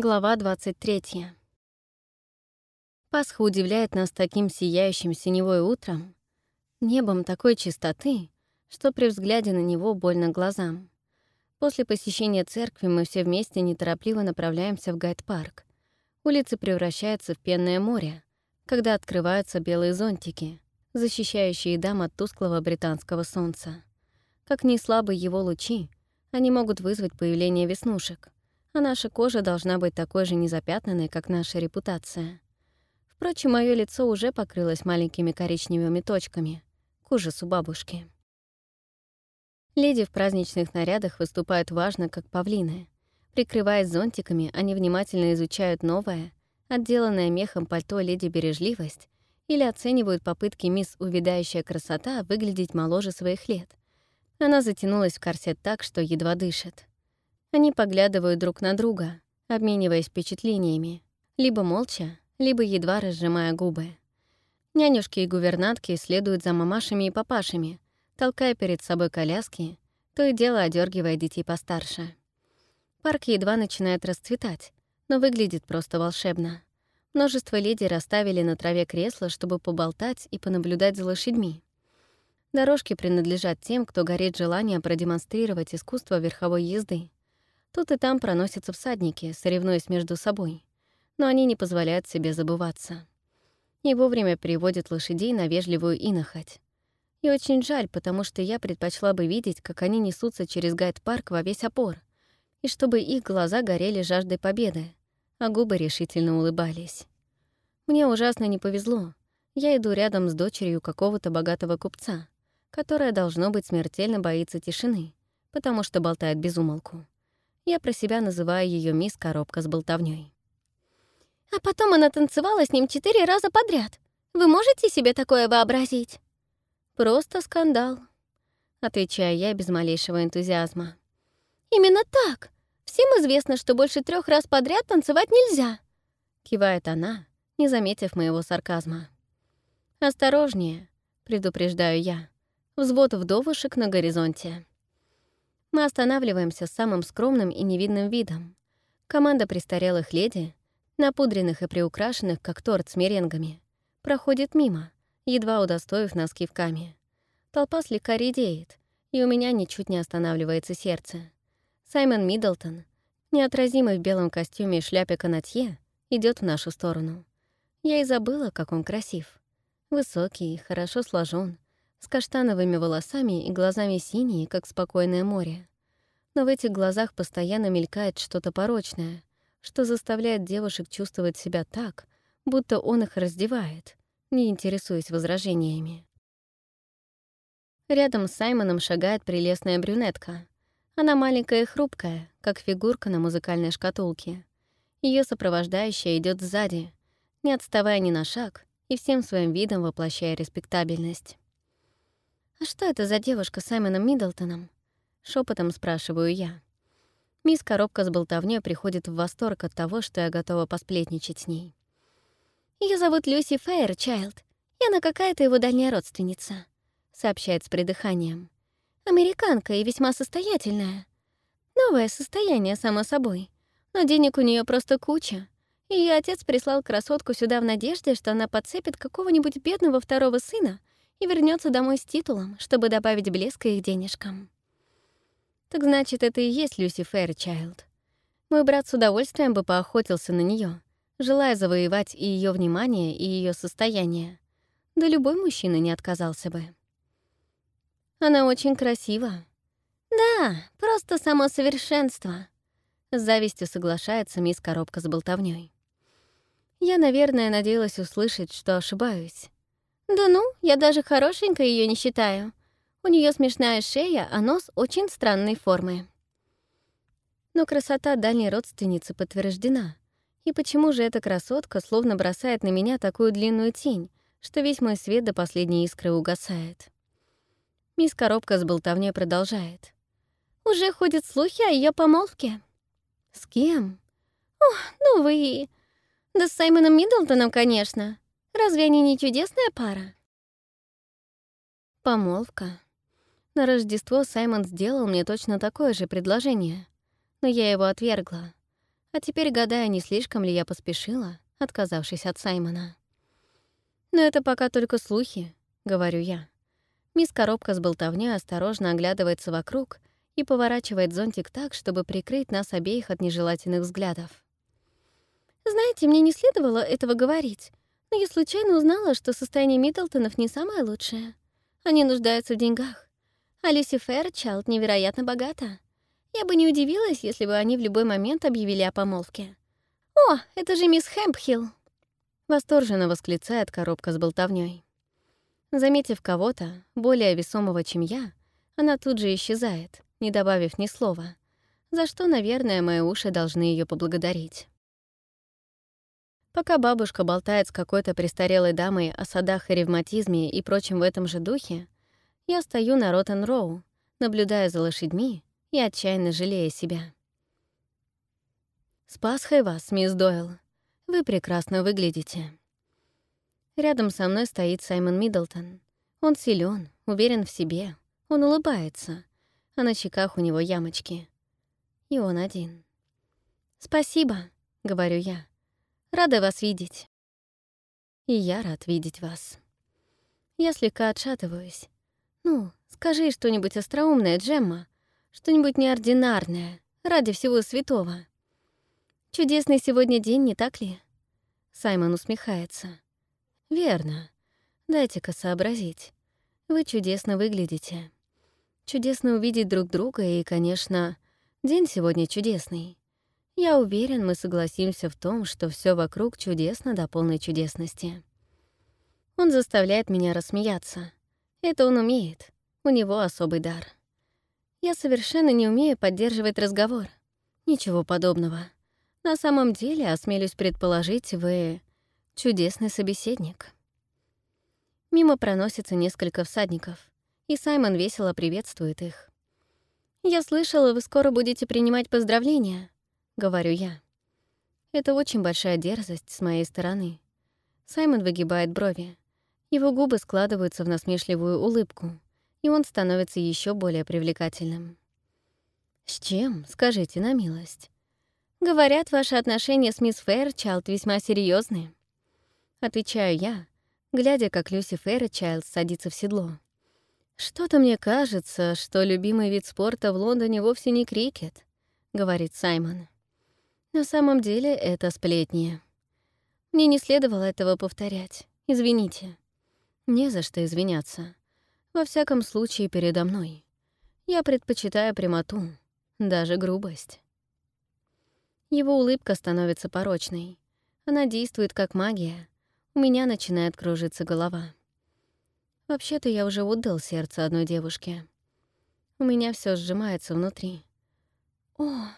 Глава 23. Пасха удивляет нас таким сияющим синевой утром, небом такой чистоты, что при взгляде на него больно глазам. После посещения церкви мы все вместе неторопливо направляемся в гайд-парк. Улицы превращаются в пенное море, когда открываются белые зонтики, защищающие дам от тусклого британского солнца. Как ни слабы его лучи, они могут вызвать появление веснушек — а наша кожа должна быть такой же незапятнанной, как наша репутация. Впрочем, мое лицо уже покрылось маленькими коричневыми точками, к ужасу бабушки. Леди в праздничных нарядах выступают важно, как павлины. Прикрываясь зонтиками, они внимательно изучают новое, отделанное мехом пальто леди бережливость или оценивают попытки мисс «Увядающая красота» выглядеть моложе своих лет. Она затянулась в корсет так, что едва дышит. Они поглядывают друг на друга, обмениваясь впечатлениями, либо молча, либо едва разжимая губы. Нянюшки и гувернантки следуют за мамашами и папашами, толкая перед собой коляски, то и дело одергивая детей постарше. Парк едва начинает расцветать, но выглядит просто волшебно. Множество леди расставили на траве кресла, чтобы поболтать и понаблюдать за лошадьми. Дорожки принадлежат тем, кто горит желанием продемонстрировать искусство верховой езды. Тут и там проносятся всадники, соревнуясь между собой, но они не позволяют себе забываться. И вовремя приводят лошадей на вежливую инохоть. И очень жаль, потому что я предпочла бы видеть, как они несутся через гайд-парк во весь опор, и чтобы их глаза горели жаждой победы, а губы решительно улыбались. Мне ужасно не повезло. Я иду рядом с дочерью какого-то богатого купца, которая, должно быть, смертельно боится тишины, потому что болтает без умолку. Я про себя называю ее мисс Коробка с болтовней. А потом она танцевала с ним четыре раза подряд. Вы можете себе такое вообразить? Просто скандал, отвечаю я без малейшего энтузиазма. Именно так. Всем известно, что больше трех раз подряд танцевать нельзя. Кивает она, не заметив моего сарказма. «Осторожнее», — предупреждаю я. Взвод вдовушек на горизонте. Мы останавливаемся с самым скромным и невидным видом. Команда престарелых леди, напудренных и приукрашенных, как торт с меренгами, проходит мимо, едва удостоив нас кивками. Толпа слегка редеет, и у меня ничуть не останавливается сердце. Саймон Миддлтон, неотразимый в белом костюме и шляпе канатье, идет в нашу сторону. Я и забыла, как он красив. Высокий, хорошо сложен, с каштановыми волосами и глазами синие, как спокойное море. Но в этих глазах постоянно мелькает что-то порочное, что заставляет девушек чувствовать себя так, будто он их раздевает, не интересуясь возражениями. Рядом с Саймоном шагает прелестная брюнетка. Она маленькая и хрупкая, как фигурка на музыкальной шкатулке. Ее сопровождающая идет сзади, не отставая ни на шаг и всем своим видом воплощая респектабельность. «А что это за девушка с Саймоном Миддлтоном?» — шепотом спрашиваю я. Мисс Коробка с болтовнёй приходит в восторг от того, что я готова посплетничать с ней. Ее зовут Люси Фэйрчайлд, и она какая-то его дальняя родственница», — сообщает с придыханием. «Американка и весьма состоятельная. Новое состояние, само собой, но денег у нее просто куча. Ее отец прислал красотку сюда в надежде, что она подцепит какого-нибудь бедного второго сына и вернется домой с титулом, чтобы добавить блеска их денежкам. Так значит, это и есть Люси Фэрчайлд. Мой брат с удовольствием бы поохотился на нее, желая завоевать и ее внимание, и ее состояние. Да любой мужчина не отказался бы. Она очень красива. Да, просто само совершенство. С завистью соглашается мисс Коробка с болтовней. Я, наверное, надеялась услышать, что ошибаюсь. Да ну, я даже хорошенькой ее не считаю. У нее смешная шея, а нос очень странной формы. Но красота дальней родственницы подтверждена. И почему же эта красотка словно бросает на меня такую длинную тень, что весь мой свет до последней искры угасает? Мисс Коробка с болтовней продолжает. «Уже ходят слухи о ее помолвке». «С кем?» «Ох, ну вы...» «Да с Саймоном Миддлтоном, конечно. Разве они не чудесная пара? Помолвка. На Рождество Саймон сделал мне точно такое же предложение, но я его отвергла. А теперь гадаю, не слишком ли я поспешила, отказавшись от Саймона. «Но это пока только слухи», — говорю я. Мисс Коробка с болтовней осторожно оглядывается вокруг и поворачивает зонтик так, чтобы прикрыть нас обеих от нежелательных взглядов. «Знаете, мне не следовало этого говорить, но я случайно узнала, что состояние Миддлтонов не самое лучшее. Они нуждаются в деньгах. А Люси Фэрчайлд невероятно богата. Я бы не удивилась, если бы они в любой момент объявили о помолвке. «О, это же мисс Хэмпхилл!» Восторженно восклицает коробка с болтовней. Заметив кого-то, более весомого, чем я, она тут же исчезает, не добавив ни слова, за что, наверное, мои уши должны ее поблагодарить. Пока бабушка болтает с какой-то престарелой дамой о садах и ревматизме и прочем в этом же духе, я стою на Роттен-Роу, наблюдая за лошадьми и отчаянно жалея себя. «С Пасхой вас, мисс Дойл. Вы прекрасно выглядите». Рядом со мной стоит Саймон Миддлтон. Он силен, уверен в себе, он улыбается, а на щеках у него ямочки. И он один. «Спасибо», — говорю я. «Рада вас видеть». «И я рад видеть вас». Я слегка отшатываюсь. «Ну, скажи что-нибудь остроумное, Джемма. Что-нибудь неординарное, ради всего святого». «Чудесный сегодня день, не так ли?» Саймон усмехается. «Верно. Дайте-ка сообразить. Вы чудесно выглядите. Чудесно увидеть друг друга, и, конечно, день сегодня чудесный. Я уверен, мы согласимся в том, что все вокруг чудесно до полной чудесности. Он заставляет меня рассмеяться. Это он умеет. У него особый дар. Я совершенно не умею поддерживать разговор. Ничего подобного. На самом деле, осмелюсь предположить, вы Чудесный собеседник. Мимо проносится несколько всадников, и Саймон весело приветствует их. «Я слышала, вы скоро будете принимать поздравления», — говорю я. Это очень большая дерзость с моей стороны. Саймон выгибает брови. Его губы складываются в насмешливую улыбку, и он становится еще более привлекательным. «С чем, скажите на милость?» «Говорят, ваши отношения с мисс Фэрчалд весьма серьезные. Отвечаю я, глядя, как Люси Фэрчайлд садится в седло. «Что-то мне кажется, что любимый вид спорта в Лондоне вовсе не крикет», — говорит Саймон. «На самом деле это сплетни. Мне не следовало этого повторять. Извините». «Не за что извиняться. Во всяком случае, передо мной. Я предпочитаю прямоту, даже грубость». Его улыбка становится порочной. Она действует как магия, у меня начинает кружиться голова. Вообще-то я уже отдал сердце одной девушке. У меня все сжимается внутри. О,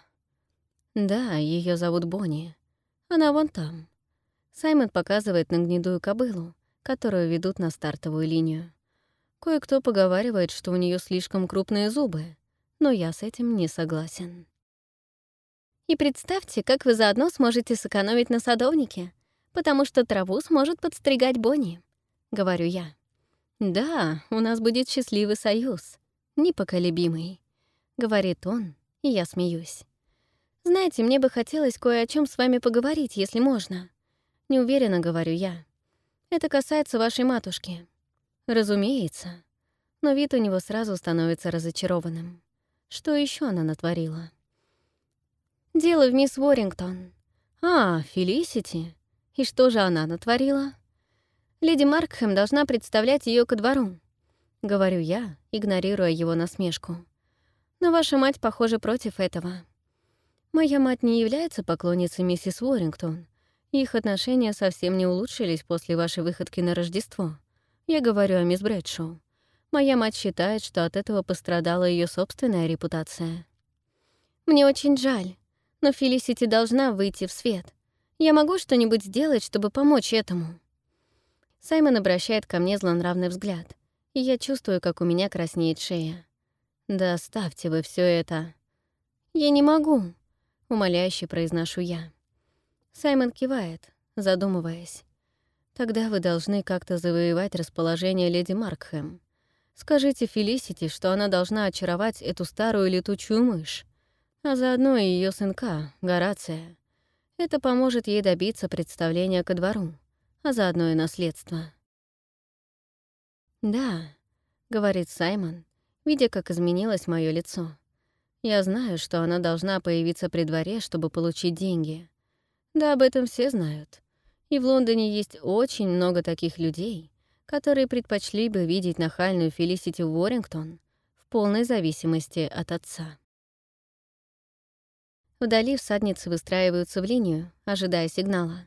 да, ее зовут Бонни. Она вон там. Саймон показывает на гнедую кобылу, которую ведут на стартовую линию. Кое-кто поговаривает, что у нее слишком крупные зубы, но я с этим не согласен. И представьте, как вы заодно сможете сэкономить на садовнике, потому что траву сможет подстригать Бонни», — говорю я. «Да, у нас будет счастливый союз, непоколебимый», — говорит он, и я смеюсь. «Знаете, мне бы хотелось кое о чем с вами поговорить, если можно». Неуверенно говорю я. «Это касается вашей матушки». «Разумеется». Но вид у него сразу становится разочарованным. Что еще она натворила? «Дело в мисс Уоррингтон». «А, Фелисити?» И что же она натворила? Леди Маркхэм должна представлять ее ко двору. Говорю я, игнорируя его насмешку. Но ваша мать, похоже, против этого. Моя мать не является поклонницей миссис Уоррингтон. Их отношения совсем не улучшились после вашей выходки на Рождество. Я говорю о мисс Брэдшоу. Моя мать считает, что от этого пострадала ее собственная репутация. Мне очень жаль, но Фелисити должна выйти в свет — я могу что-нибудь сделать, чтобы помочь этому?» Саймон обращает ко мне злонравный взгляд, и я чувствую, как у меня краснеет шея. «Да оставьте вы все это!» «Я не могу!» — умоляюще произношу я. Саймон кивает, задумываясь. «Тогда вы должны как-то завоевать расположение леди Маркхэм. Скажите Фелисити, что она должна очаровать эту старую летучую мышь, а заодно и ее сынка, Горация. Это поможет ей добиться представления ко двору, а заодно и наследства. «Да», — говорит Саймон, видя, как изменилось мое лицо. «Я знаю, что она должна появиться при дворе, чтобы получить деньги. Да, об этом все знают. И в Лондоне есть очень много таких людей, которые предпочли бы видеть нахальную Фелисити Уоррингтон в полной зависимости от отца. Вдали всадницы выстраиваются в линию, ожидая сигнала.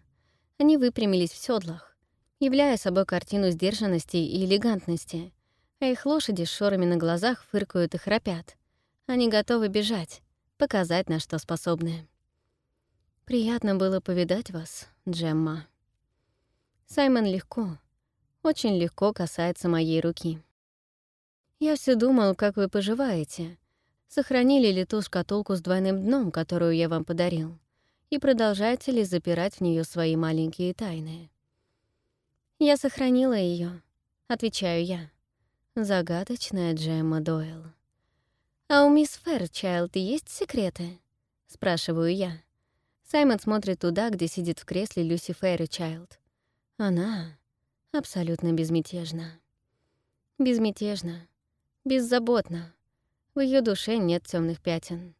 Они выпрямились в седлах, являя собой картину сдержанности и элегантности, а их лошади с шорами на глазах фыркают и храпят. Они готовы бежать, показать, на что способны. «Приятно было повидать вас, Джемма». Саймон легко, очень легко касается моей руки. Я все думал, как вы поживаете. Сохранили ли ту шкатулку с двойным дном, которую я вам подарил? И продолжаете ли запирать в нее свои маленькие тайны? Я сохранила ее, отвечаю я. Загадочная Джемма Дойл. «А у мисс Фэрчайлд есть секреты?» — спрашиваю я. Саймон смотрит туда, где сидит в кресле Люси Фэрчайлд. Она абсолютно безмятежна. Безмятежна, беззаботна. В ее душе нет темных пятен.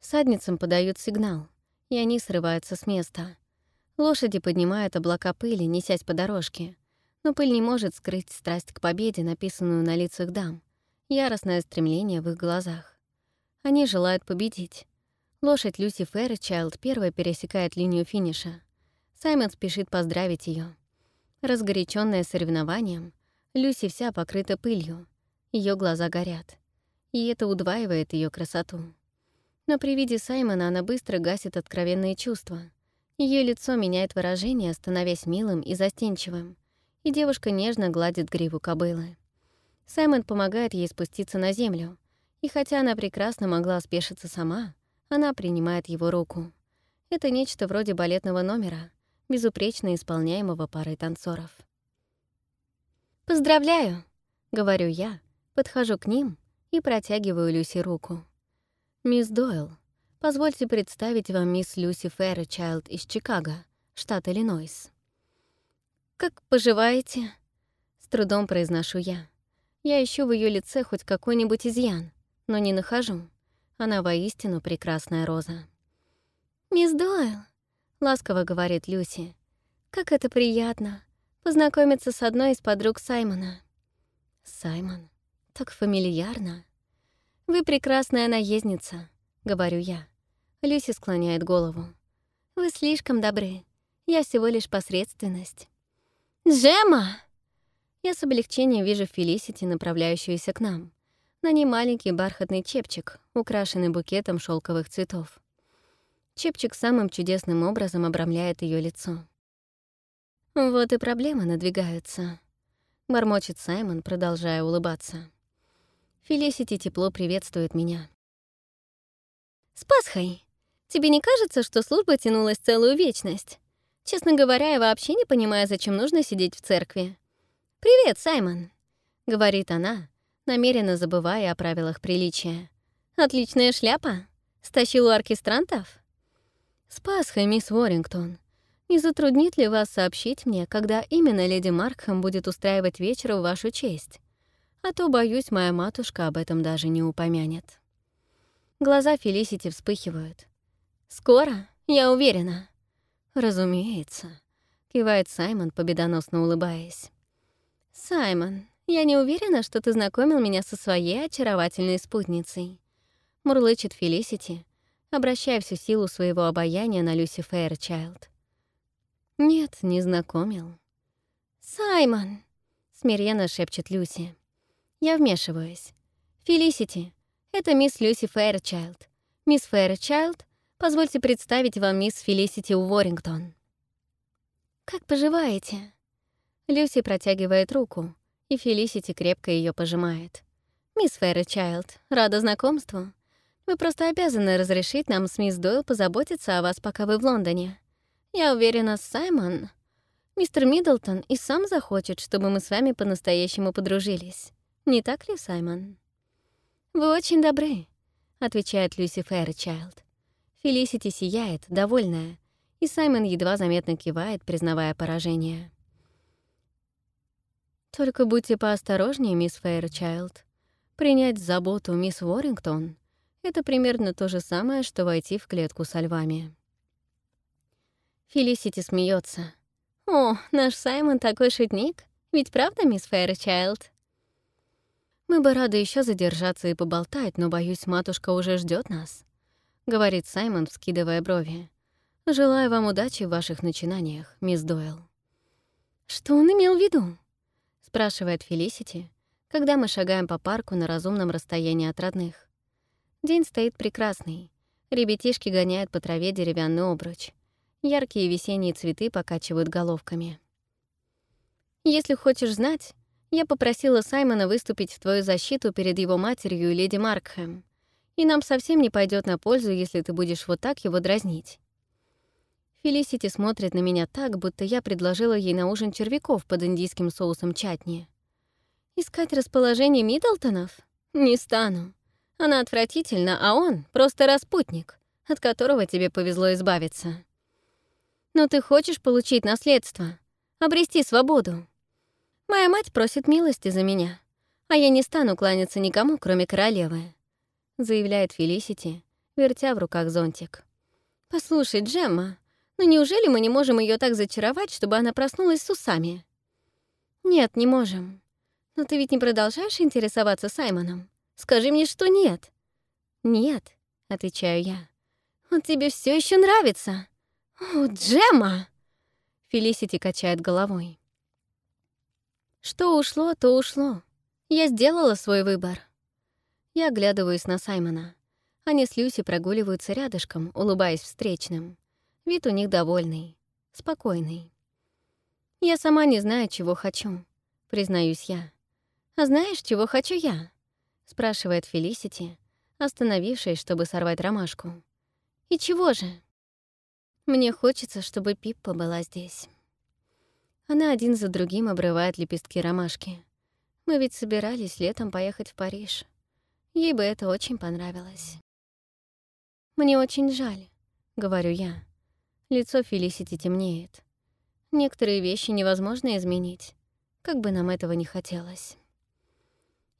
Садницам подают сигнал, и они срываются с места. Лошади поднимают облака пыли, несясь по дорожке. Но пыль не может скрыть страсть к победе, написанную на лицах дам, яростное стремление в их глазах. Они желают победить. Лошадь Люси Фэрчайлд первая пересекает линию финиша. Саймон спешит поздравить ее. Разгоряченная соревнованием, Люси вся покрыта пылью, ее глаза горят, и это удваивает ее красоту. Но при виде Саймона она быстро гасит откровенные чувства. Ее лицо меняет выражение, становясь милым и застенчивым, и девушка нежно гладит гриву кобылы. Саймон помогает ей спуститься на землю, и хотя она прекрасно могла спешиться сама, она принимает его руку. Это нечто вроде балетного номера, безупречно исполняемого парой танцоров. «Поздравляю!» — говорю я, подхожу к ним и протягиваю Люси руку. «Мисс Дойл, позвольте представить вам мисс Люси Фэрчайлд из Чикаго, штат Иллинойс». «Как поживаете?» — с трудом произношу я. Я ищу в ее лице хоть какой-нибудь изъян, но не нахожу. Она воистину прекрасная роза. «Мисс Дойл», — ласково говорит Люси, — «как это приятно познакомиться с одной из подруг Саймона». «Саймон? Так фамильярно». «Вы прекрасная наездница», — говорю я. Люси склоняет голову. «Вы слишком добры. Я всего лишь посредственность». «Джема!» Я с облегчением вижу Фелисити, направляющуюся к нам. На ней маленький бархатный чепчик, украшенный букетом шелковых цветов. Чепчик самым чудесным образом обрамляет ее лицо. Вот и проблемы надвигаются. Бормочет Саймон, продолжая улыбаться. Фелисити тепло приветствует меня. «С Пасхой! Тебе не кажется, что служба тянулась целую вечность? Честно говоря, я вообще не понимаю, зачем нужно сидеть в церкви. «Привет, Саймон!» — говорит она, намеренно забывая о правилах приличия. «Отличная шляпа! Стащил у оркестрантов?» «С Пасхой, мисс Уоррингтон. Не затруднит ли вас сообщить мне, когда именно леди Маркхэм будет устраивать вечер в вашу честь? А то, боюсь, моя матушка об этом даже не упомянет». Глаза Фелисити вспыхивают. «Скоро, я уверена». «Разумеется», — кивает Саймон, победоносно улыбаясь. «Саймон, я не уверена, что ты знакомил меня со своей очаровательной спутницей», — мурлычет Фелисити, обращая всю силу своего обаяния на Люси Фэйрчайлд. «Нет, не знакомил». «Саймон!» — смиренно шепчет Люси. Я вмешиваюсь. «Фелисити, это мисс Люси Фэйрчайлд. Мисс Фэйрчайлд, позвольте представить вам мисс Фелисити Уоррингтон». «Как поживаете?» Люси протягивает руку, и Фелисити крепко ее пожимает. «Мисс Фэрричайлд, рада знакомству. Вы просто обязаны разрешить нам с мисс Дойл позаботиться о вас, пока вы в Лондоне. Я уверена, Саймон... Мистер Миддлтон и сам захочет, чтобы мы с вами по-настоящему подружились. Не так ли, Саймон?» «Вы очень добры», — отвечает Люси Фэрричайлд. Фелисити сияет, довольная, и Саймон едва заметно кивает, признавая поражение. «Только будьте поосторожнее, мисс Фэйрчайлд. Принять заботу мисс Уоррингтон — это примерно то же самое, что войти в клетку со львами». Фелисити смеется. «О, наш Саймон такой шутник. Ведь правда, мисс Фэйрчайлд?» «Мы бы рады еще задержаться и поболтать, но, боюсь, матушка уже ждет нас», — говорит Саймон, вскидывая брови. «Желаю вам удачи в ваших начинаниях, мисс Дойл». «Что он имел в виду?» — спрашивает Фелисити, когда мы шагаем по парку на разумном расстоянии от родных. День стоит прекрасный. Ребятишки гоняют по траве деревянный обруч. Яркие весенние цветы покачивают головками. Если хочешь знать, я попросила Саймона выступить в твою защиту перед его матерью и леди Маркхэм. И нам совсем не пойдет на пользу, если ты будешь вот так его дразнить. Фелисити смотрит на меня так, будто я предложила ей на ужин червяков под индийским соусом чатни. Искать расположение Миддлтонов? Не стану. Она отвратительна, а он — просто распутник, от которого тебе повезло избавиться. Но ты хочешь получить наследство, обрести свободу. Моя мать просит милости за меня, а я не стану кланяться никому, кроме королевы», — заявляет Фелисити, вертя в руках зонтик. «Послушай, Джемма, ну неужели мы не можем ее так зачаровать, чтобы она проснулась с усами?» «Нет, не можем. Но ты ведь не продолжаешь интересоваться Саймоном? Скажи мне, что нет». «Нет», — отвечаю я. «Он тебе все еще нравится». «О, Джемма!» Фелисити качает головой. Что ушло, то ушло. Я сделала свой выбор. Я оглядываюсь на Саймона. Они с Люси прогуливаются рядышком, улыбаясь встречным. Вид у них довольный, спокойный. Я сама не знаю, чего хочу, признаюсь я. А знаешь, чего хочу я? спрашивает Фелисити, остановившись, чтобы сорвать ромашку. И чего же? Мне хочется, чтобы Пиппа была здесь. Она один за другим обрывает лепестки ромашки. Мы ведь собирались летом поехать в Париж. Ей бы это очень понравилось. «Мне очень жаль», — говорю я. Лицо Фелисити темнеет. Некоторые вещи невозможно изменить, как бы нам этого не хотелось.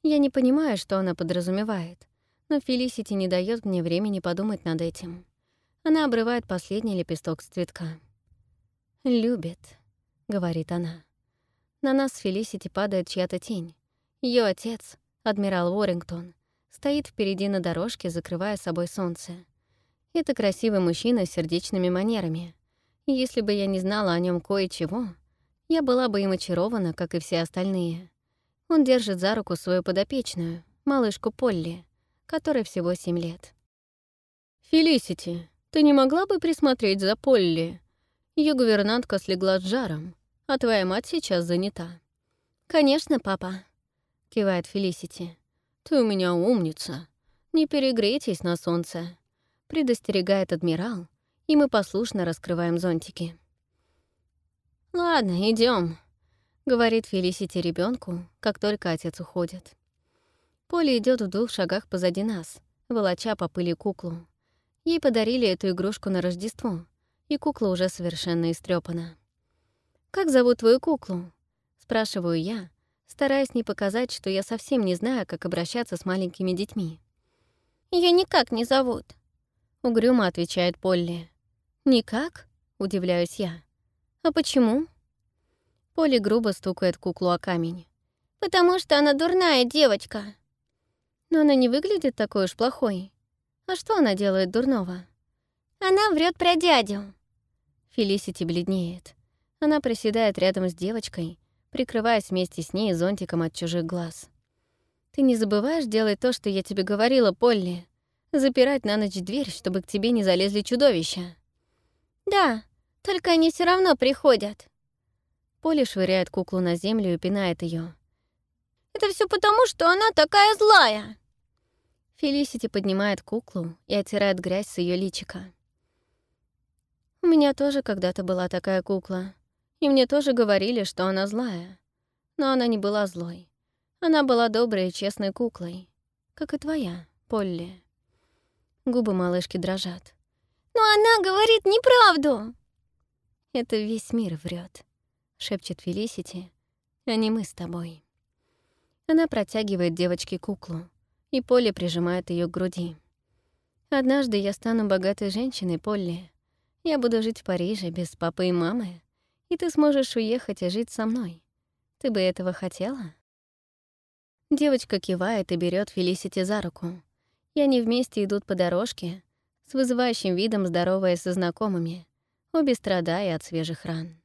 Я не понимаю, что она подразумевает, но Фелисити не дает мне времени подумать над этим. Она обрывает последний лепесток с цветка. «Любит», — говорит она. На нас с Фелисити падает чья-то тень. Ее отец, адмирал Уоррингтон, стоит впереди на дорожке, закрывая собой солнце. Это красивый мужчина с сердечными манерами. И если бы я не знала о нем кое-чего, я была бы им очарована, как и все остальные. Он держит за руку свою подопечную, малышку Полли, которой всего семь лет. «Фелисити, ты не могла бы присмотреть за Полли?» Ее гувернантка слегла с жаром, а твоя мать сейчас занята». «Конечно, папа», — кивает Фелисити. «Ты у меня умница. Не перегрейтесь на солнце», — предостерегает адмирал, и мы послушно раскрываем зонтики. «Ладно, идем, говорит Фелисити ребенку, как только отец уходит. Поле идет в двух шагах позади нас, волоча по пыли куклу. Ей подарили эту игрушку на Рождество, и кукла уже совершенно истрепана. «Как зовут твою куклу?» — спрашиваю я, стараясь не показать, что я совсем не знаю, как обращаться с маленькими детьми. Ее никак не зовут», — угрюмо отвечает Полли. «Никак?» — удивляюсь я. «А почему?» Полли грубо стукает куклу о камень. «Потому что она дурная девочка». «Но она не выглядит такой уж плохой. А что она делает дурного?» Она врет про дядю. Фелисити бледнеет. Она приседает рядом с девочкой, прикрываясь вместе с ней зонтиком от чужих глаз. «Ты не забываешь делать то, что я тебе говорила, Полли? Запирать на ночь дверь, чтобы к тебе не залезли чудовища?» «Да, только они все равно приходят». Полли швыряет куклу на землю и пинает ее. «Это все потому, что она такая злая!» Фелисити поднимает куклу и оттирает грязь с ее личика. У меня тоже когда-то была такая кукла. И мне тоже говорили, что она злая. Но она не была злой. Она была доброй и честной куклой. Как и твоя, Полли. Губы малышки дрожат. Но она говорит неправду!» «Это весь мир врет, шепчет Фелисити, а не мы с тобой. Она протягивает девочке куклу, и Полли прижимает ее к груди. «Однажды я стану богатой женщиной, Полли. Я буду жить в Париже без папы и мамы, и ты сможешь уехать и жить со мной. Ты бы этого хотела?» Девочка кивает и берет Фелисити за руку, и они вместе идут по дорожке, с вызывающим видом здоровая со знакомыми, обе страдая от свежих ран.